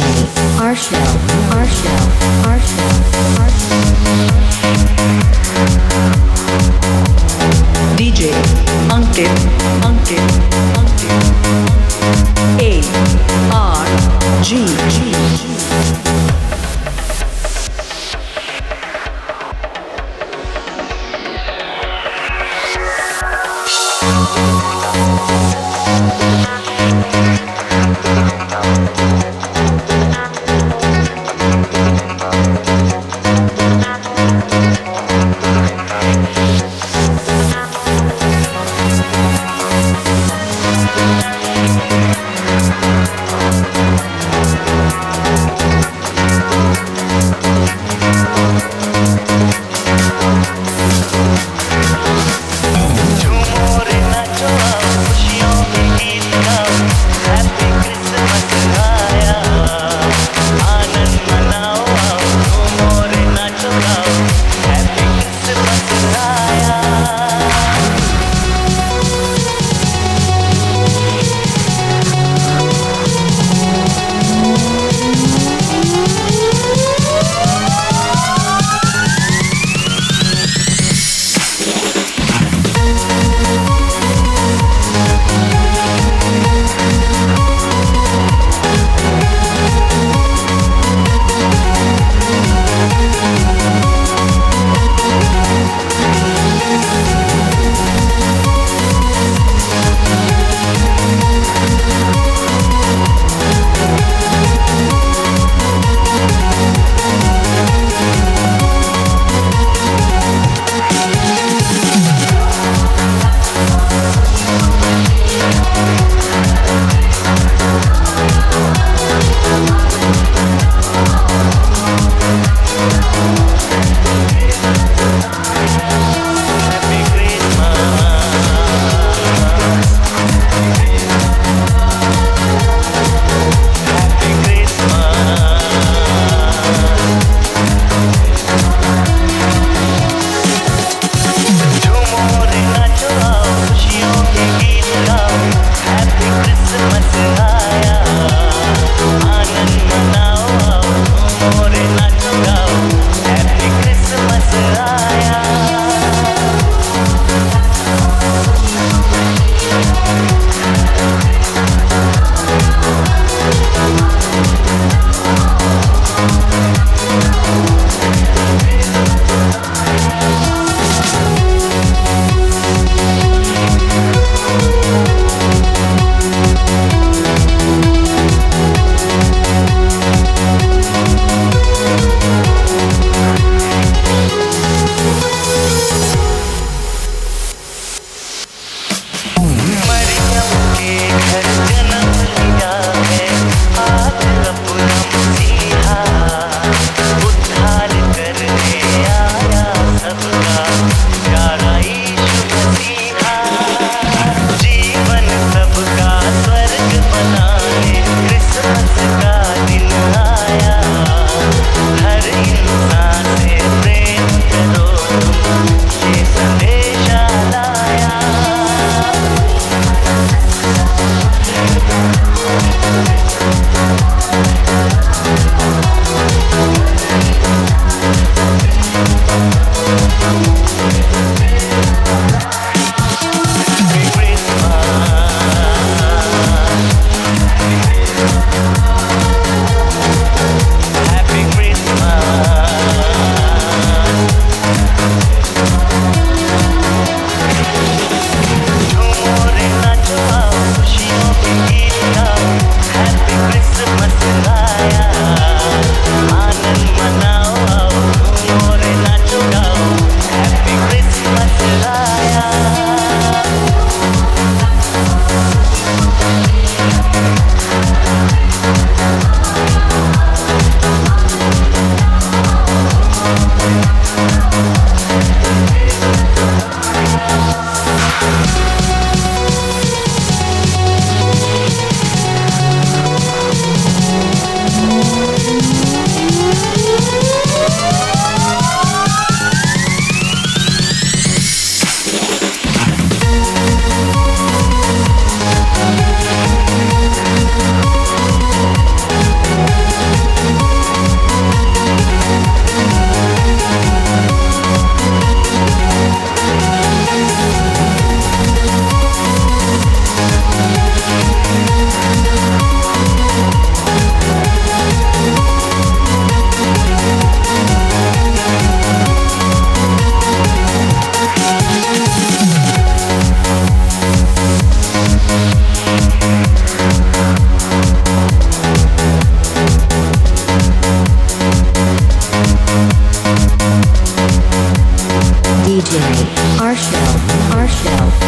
our show, our show, our show, our show. DJ Ankit, Ankit, Ankit. A R G G. Thank Marshall.